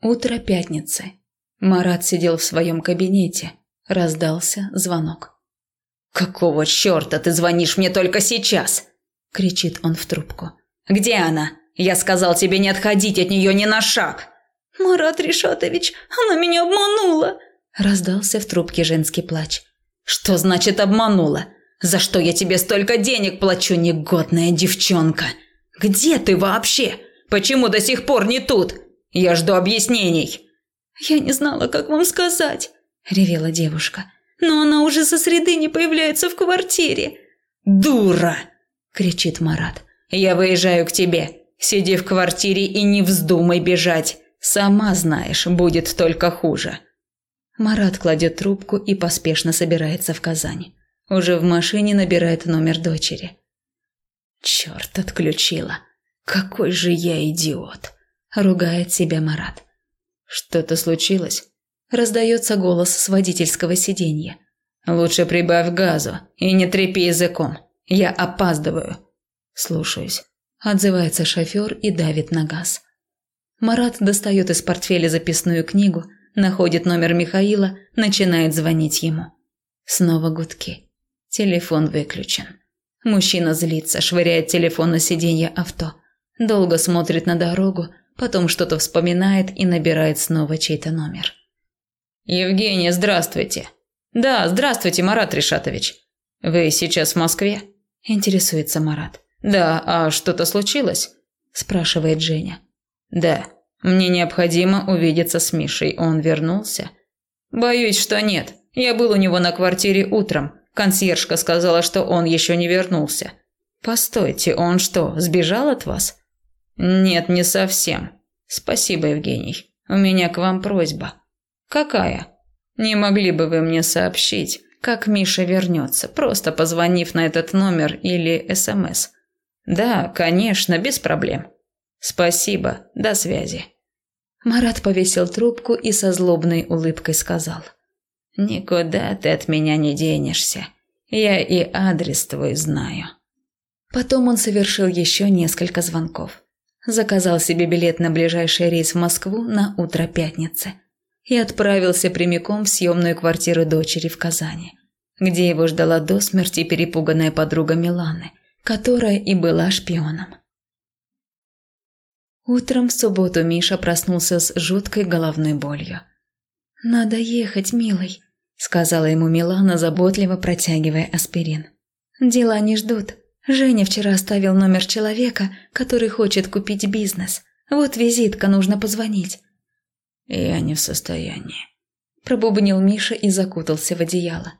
Утро пятницы. Марат сидел в своем кабинете. Раздался звонок. «Какого черта ты звонишь мне только сейчас?» – кричит он в трубку. «Где она? Я сказал тебе не отходить от нее ни на шаг!» «Марат Ришатович, она меня обманула!» – раздался в трубке женский плач. «Что значит обманула? За что я тебе столько денег плачу, негодная девчонка? Где ты вообще? Почему до сих пор не тут?» Я жду объяснений». «Я не знала, как вам сказать», – ревела девушка. «Но она уже со среды не появляется в квартире». «Дура!» – кричит Марат. «Я выезжаю к тебе. Сиди в квартире и не вздумай бежать. Сама знаешь, будет только хуже». Марат кладет трубку и поспешно собирается в Казань. Уже в машине набирает номер дочери. «Черт, отключила. Какой же я идиот!» Ругает себя Марат. Что-то случилось? Раздается голос с водительского сиденья. Лучше прибавь газу и не трепи языком. Я опаздываю. Слушаюсь. Отзывается шофер и давит на газ. Марат достает из портфеля записную книгу, находит номер Михаила, начинает звонить ему. Снова гудки. Телефон выключен. Мужчина злится, швыряет телефон на сиденье авто. Долго смотрит на дорогу, потом что-то вспоминает и набирает снова чей-то номер. «Евгения, здравствуйте!» «Да, здравствуйте, Марат Ришатович!» «Вы сейчас в Москве?» – интересуется Марат. «Да, а что-то случилось?» – спрашивает Женя. «Да, мне необходимо увидеться с Мишей. Он вернулся?» «Боюсь, что нет. Я был у него на квартире утром. Консьержка сказала, что он еще не вернулся». «Постойте, он что, сбежал от вас?» «Нет, не совсем. Спасибо, Евгений. У меня к вам просьба». «Какая?» «Не могли бы вы мне сообщить, как Миша вернется, просто позвонив на этот номер или СМС?» «Да, конечно, без проблем». «Спасибо. До связи». Марат повесил трубку и со злобной улыбкой сказал. «Никуда ты от меня не денешься. Я и адрес твой знаю». Потом он совершил еще несколько звонков заказал себе билет на ближайший рейс в Москву на утро пятницы и отправился прямиком в съемную квартиру дочери в Казани, где его ждала до смерти перепуганная подруга Миланы, которая и была шпионом. Утром в субботу Миша проснулся с жуткой головной болью. «Надо ехать, милый», – сказала ему Милана, заботливо протягивая аспирин. «Дела не ждут. Женя вчера оставил номер человека, который хочет купить бизнес. Вот визитка, нужно позвонить. Я не в состоянии. Пробубнил Миша и закутался в одеяло.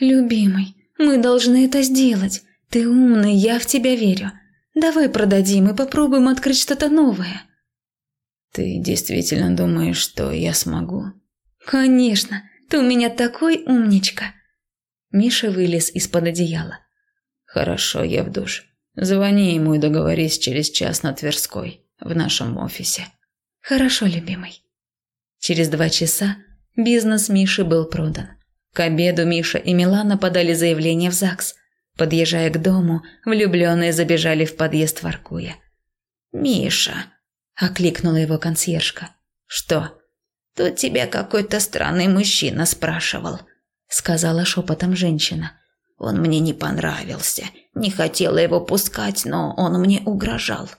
Любимый, мы должны это сделать. Ты умный, я в тебя верю. Давай продадим и попробуем открыть что-то новое. Ты действительно думаешь, что я смогу? Конечно, ты у меня такой умничка. Миша вылез из-под одеяла. «Хорошо, я в душ. Звони ему и договорись через час на Тверской, в нашем офисе». «Хорошо, любимый». Через два часа бизнес Миши был продан. К обеду Миша и Милана подали заявление в ЗАГС. Подъезжая к дому, влюбленные забежали в подъезд воркуя. «Миша!» – окликнула его консьержка. «Что?» «Тут тебя какой-то странный мужчина спрашивал», – сказала шепотом женщина. Он мне не понравился. Не хотела его пускать, но он мне угрожал.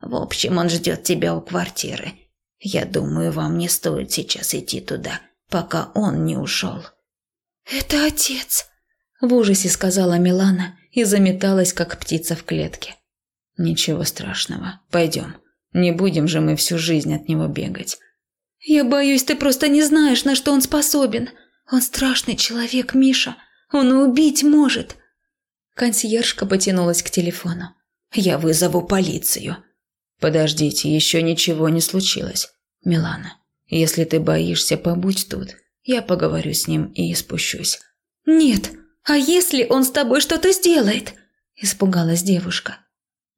В общем, он ждет тебя у квартиры. Я думаю, вам не стоит сейчас идти туда, пока он не ушел». «Это отец», – в ужасе сказала Милана и заметалась, как птица в клетке. «Ничего страшного. Пойдем. Не будем же мы всю жизнь от него бегать». «Я боюсь, ты просто не знаешь, на что он способен. Он страшный человек, Миша. Он убить может!» Консьержка потянулась к телефону. «Я вызову полицию». «Подождите, еще ничего не случилось. Милана, если ты боишься, побудь тут. Я поговорю с ним и спущусь». «Нет, а если он с тобой что-то сделает?» Испугалась девушка.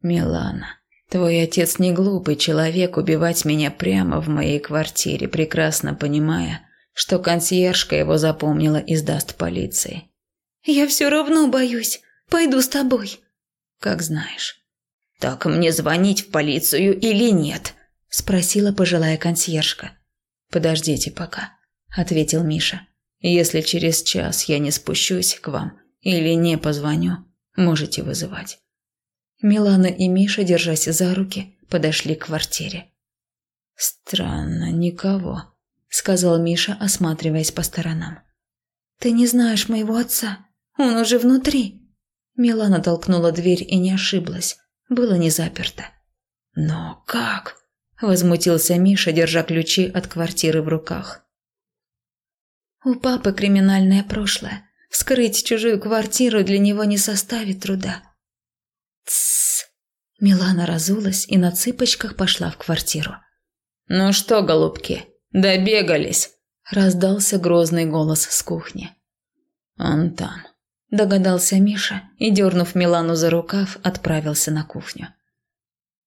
«Милана, твой отец не глупый человек убивать меня прямо в моей квартире, прекрасно понимая, что консьержка его запомнила и сдаст полиции. «Я все равно боюсь. Пойду с тобой». «Как знаешь». «Так мне звонить в полицию или нет?» – спросила пожилая консьержка. подождите пока», – ответил Миша. «Если через час я не спущусь к вам или не позвоню, можете вызывать». Милана и Миша, держась за руки, подошли к квартире. «Странно, никого», – сказал Миша, осматриваясь по сторонам. «Ты не знаешь моего отца. Он уже внутри». Милана толкнула дверь и не ошиблась. Было не заперто. «Но как?» – возмутился Миша, держа ключи от квартиры в руках. «У папы криминальное прошлое. Вскрыть чужую квартиру для него не составит труда». «Тссс!» Милана разулась и на цыпочках пошла в квартиру. «Ну что, голубки, добегались?» – раздался грозный голос с кухни. «Он там», – догадался Миша и, дернув Милану за рукав, отправился на кухню.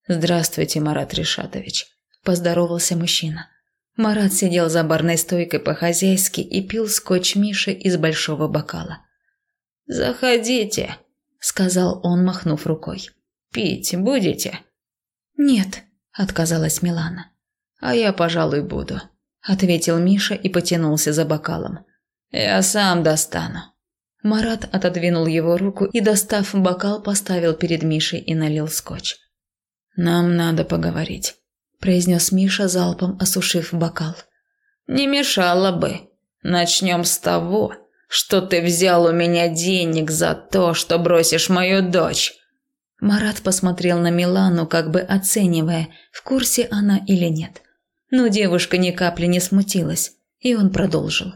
«Здравствуйте, Марат Ришатович», – поздоровался мужчина. Марат сидел за барной стойкой по-хозяйски и пил скотч Миши из большого бокала. «Заходите», – сказал он, махнув рукой. «Пить будете?» «Нет», – отказалась Милана. «А я, пожалуй, буду», – ответил Миша и потянулся за бокалом. «Я сам достану». Марат отодвинул его руку и, достав бокал, поставил перед Мишей и налил скотч. «Нам надо поговорить», – произнес Миша, залпом осушив бокал. «Не мешало бы. Начнем с того, что ты взял у меня денег за то, что бросишь мою дочь». Марат посмотрел на Милану, как бы оценивая, в курсе она или нет. Но девушка ни капли не смутилась, и он продолжил.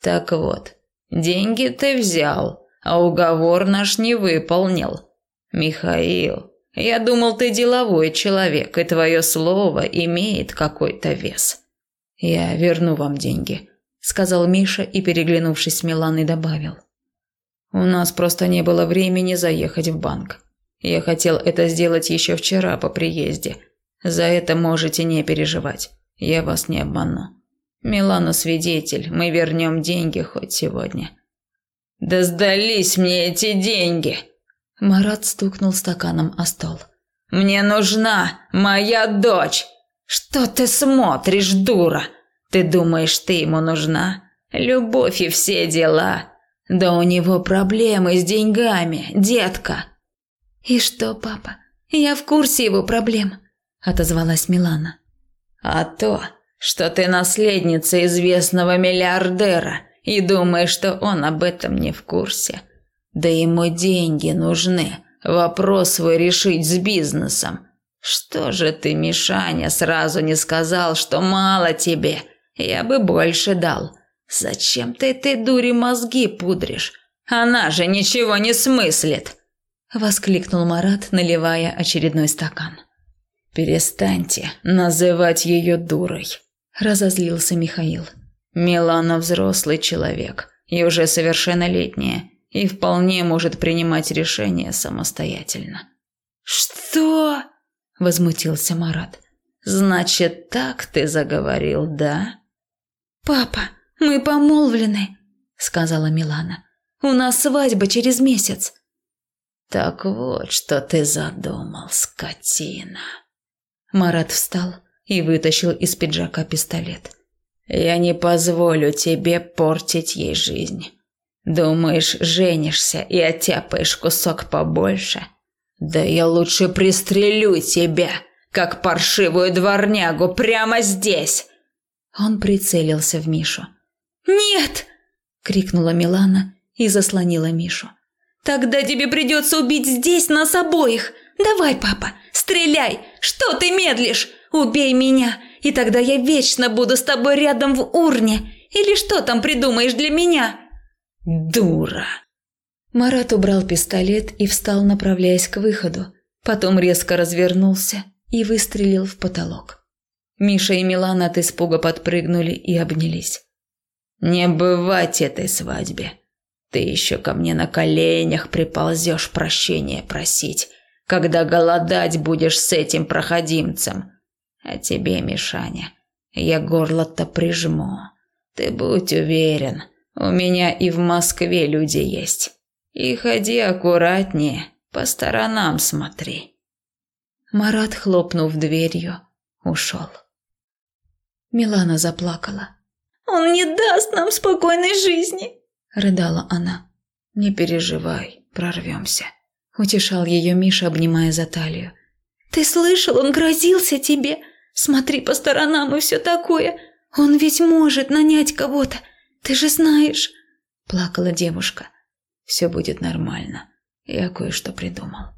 «Так вот, деньги ты взял, а уговор наш не выполнил. Михаил, я думал, ты деловой человек, и твое слово имеет какой-то вес». «Я верну вам деньги», – сказал Миша и, переглянувшись с Миланой, добавил. «У нас просто не было времени заехать в банк. Я хотел это сделать еще вчера по приезде, за это можете не переживать. Я вас не обману. Милана свидетель, мы вернем деньги хоть сегодня. Да сдались мне эти деньги. Марат стукнул стаканом о стол. Мне нужна моя дочь. Что ты смотришь, дура? Ты думаешь, ты ему нужна? Любовь и все дела. Да у него проблемы с деньгами, детка. И что, папа? Я в курсе его проблем отозвалась Милана. А то, что ты наследница известного миллиардера и думаешь, что он об этом не в курсе. Да ему деньги нужны. Вопрос свой решить с бизнесом. Что же ты, Мишаня, сразу не сказал, что мало тебе? Я бы больше дал. Зачем ты этой дуре мозги пудришь? Она же ничего не смыслит, воскликнул Марат, наливая очередной стакан. «Перестаньте называть ее дурой», – разозлился Михаил. «Милана взрослый человек и уже совершеннолетняя, и вполне может принимать решения самостоятельно». «Что?» – возмутился Марат. «Значит, так ты заговорил, да?» «Папа, мы помолвлены», – сказала Милана. «У нас свадьба через месяц». «Так вот, что ты задумал, скотина». Марат встал и вытащил из пиджака пистолет. «Я не позволю тебе портить ей жизнь. Думаешь, женишься и оттяпаешь кусок побольше? Да я лучше пристрелю тебя, как паршивую дворнягу, прямо здесь!» Он прицелился в Мишу. «Нет!» – крикнула Милана и заслонила Мишу. «Тогда тебе придется убить здесь нас обоих! Давай, папа, Стреляй! Что ты медлишь? Убей меня, и тогда я вечно буду с тобой рядом в урне. Или что там придумаешь для меня?» «Дура!» Марат убрал пистолет и встал, направляясь к выходу. Потом резко развернулся и выстрелил в потолок. Миша и Милана от испуга подпрыгнули и обнялись. «Не бывать этой свадьбе. Ты еще ко мне на коленях приползешь прощения просить когда голодать будешь с этим проходимцем. А тебе, Мишаня, я горло-то прижму. Ты будь уверен, у меня и в Москве люди есть. И ходи аккуратнее, по сторонам смотри». Марат, хлопнув дверью, ушел. Милана заплакала. «Он не даст нам спокойной жизни!» – рыдала она. «Не переживай, прорвемся», – утешал ее Миша, обнимая за талию. «Ты слышал, он грозился тебе. Смотри по сторонам и все такое. Он ведь может нанять кого-то. Ты же знаешь!» – плакала девушка. «Все будет нормально. Я кое-что придумал».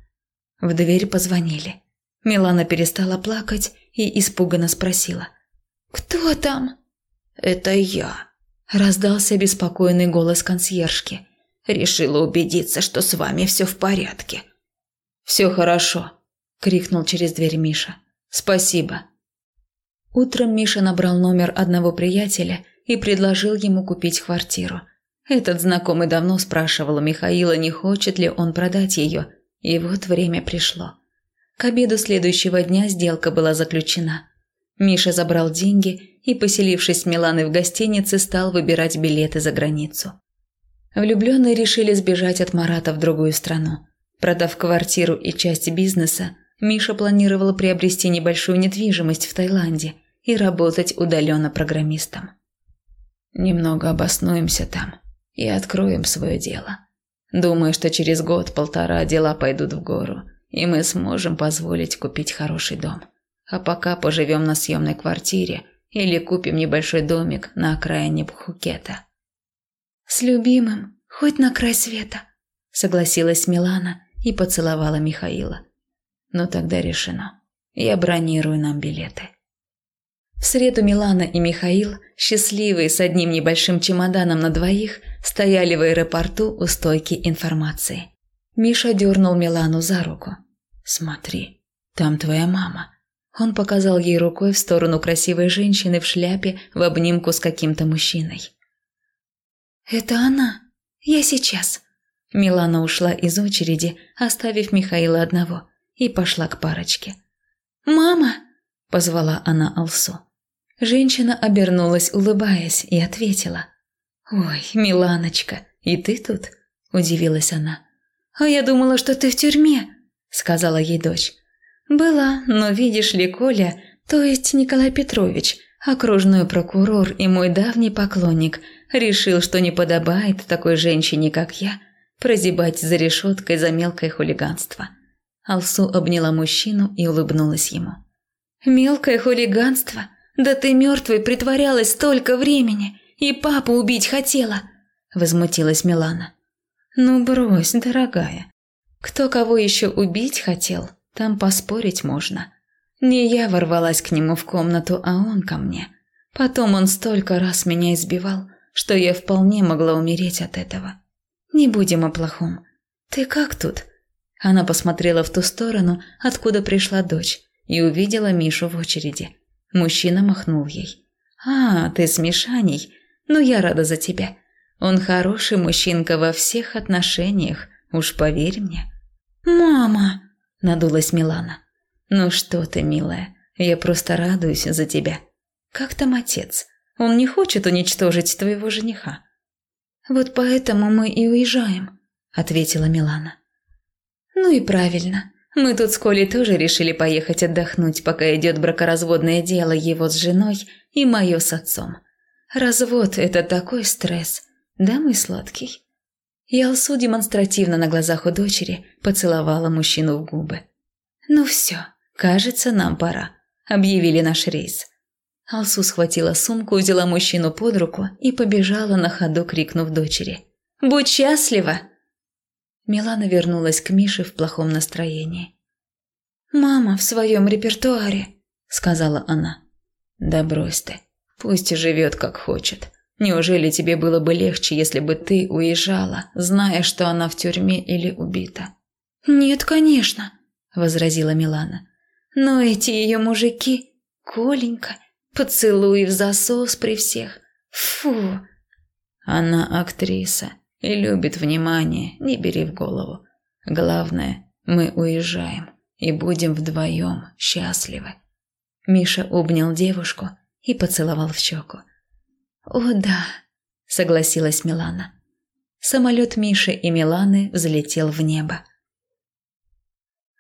В дверь позвонили. Милана перестала плакать и испуганно спросила. «Кто там?» «Это я», – раздался беспокойный голос консьержки. «Решила убедиться, что с вами все в порядке». «Все хорошо», – крикнул через дверь Миша. «Спасибо». Утром Миша набрал номер одного приятеля и предложил ему купить квартиру. Этот знакомый давно спрашивал у Михаила, не хочет ли он продать ее, и вот время пришло. К обеду следующего дня сделка была заключена. Миша забрал деньги и, поселившись с Миланой в гостинице, стал выбирать билеты за границу. Влюбленные решили сбежать от Марата в другую страну. Продав квартиру и часть бизнеса, Миша планировал приобрести небольшую недвижимость в Таиланде и работать удаленно программистом. Немного обоснуемся там и откроем свое дело. Думаю, что через год-полтора дела пойдут в гору, и мы сможем позволить купить хороший дом. А пока поживем на съемной квартире или купим небольшой домик на окраине Пхукета. «С любимым, хоть на край света», – согласилась Милана и поцеловала Михаила. «Ну тогда решено. Я бронирую нам билеты». В среду Милана и Михаил, счастливые с одним небольшим чемоданом на двоих, стояли в аэропорту у стойки информации. Миша дернул Милану за руку. «Смотри, там твоя мама». Он показал ей рукой в сторону красивой женщины в шляпе в обнимку с каким-то мужчиной. «Это она. Я сейчас». Милана ушла из очереди, оставив Михаила одного, и пошла к парочке. «Мама!» – позвала она Алсу. Женщина обернулась, улыбаясь, и ответила. «Ой, Миланочка, и ты тут?» – удивилась она. «А я думала, что ты в тюрьме», – сказала ей дочь. «Была, но видишь ли, Коля, то есть Николай Петрович, окружной прокурор и мой давний поклонник, решил, что не подобает такой женщине, как я, прозябать за решеткой за мелкое хулиганство». Алсу обняла мужчину и улыбнулась ему. «Мелкое хулиганство? Да ты мертвой притворялась столько времени, и папу убить хотела!» – возмутилась Милана. «Ну брось, дорогая. Кто кого еще убить хотел, там поспорить можно. Не я ворвалась к нему в комнату, а он ко мне. Потом он столько раз меня избивал, что я вполне могла умереть от этого. Не будем о плохом. Ты как тут?» Она посмотрела в ту сторону, откуда пришла дочь, и увидела Мишу в очереди. Мужчина махнул ей. «А, ты с Мишаней? Ну, я рада за тебя. Он хороший мужчинка во всех отношениях, уж поверь мне». «Мама!» – надулась Милана. «Ну что ты, милая, я просто радуюсь за тебя. Как там отец? Он не хочет уничтожить твоего жениха?» «Вот поэтому мы и уезжаем», – ответила Милана. «Ну и правильно. Мы тут с Колей тоже решили поехать отдохнуть, пока идет бракоразводное дело его с женой и мое с отцом. Развод – это такой стресс, да, мой сладкий?» И Алсу демонстративно на глазах у дочери поцеловала мужчину в губы. «Ну все, кажется, нам пора», – объявили наш рейс. Алсу схватила сумку, взяла мужчину под руку и побежала на ходу, крикнув дочери. «Будь счастлива!» Милана вернулась к Мише в плохом настроении. «Мама в своем репертуаре», – сказала она. «Да брось ты, пусть живет как хочет. Неужели тебе было бы легче, если бы ты уезжала, зная, что она в тюрьме или убита?» «Нет, конечно», – возразила Милана. «Но эти ее мужики, Коленька, поцелуй в засос при всех. Фу!» «Она актриса и любит внимание, не бери в голову. Главное, мы уезжаем и будем вдвоем счастливы». Миша обнял девушку и поцеловал в щеку. «О да», – согласилась Милана. Самолет Миши и Миланы взлетел в небо.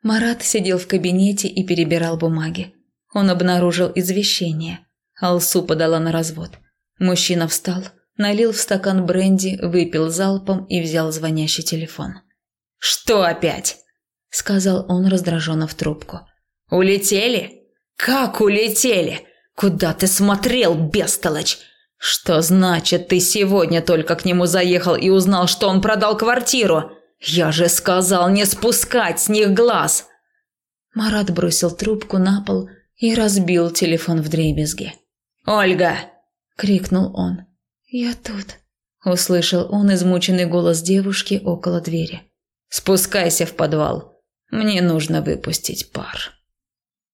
Марат сидел в кабинете и перебирал бумаги. Он обнаружил извещение. Алсу подала на развод. Мужчина встал, налил в стакан бренди, выпил залпом и взял звонящий телефон. «Что опять?» – сказал он раздраженно в трубку. «Улетели? Как улетели? Куда ты смотрел, бестолочь? Что значит, ты сегодня только к нему заехал и узнал, что он продал квартиру? Я же сказал не спускать с них глаз!» Марат бросил трубку на пол и разбил телефон в дребезги. «Ольга!» – крикнул он. «Я тут», – услышал он измученный голос девушки около двери. «Спускайся в подвал. Мне нужно выпустить пар».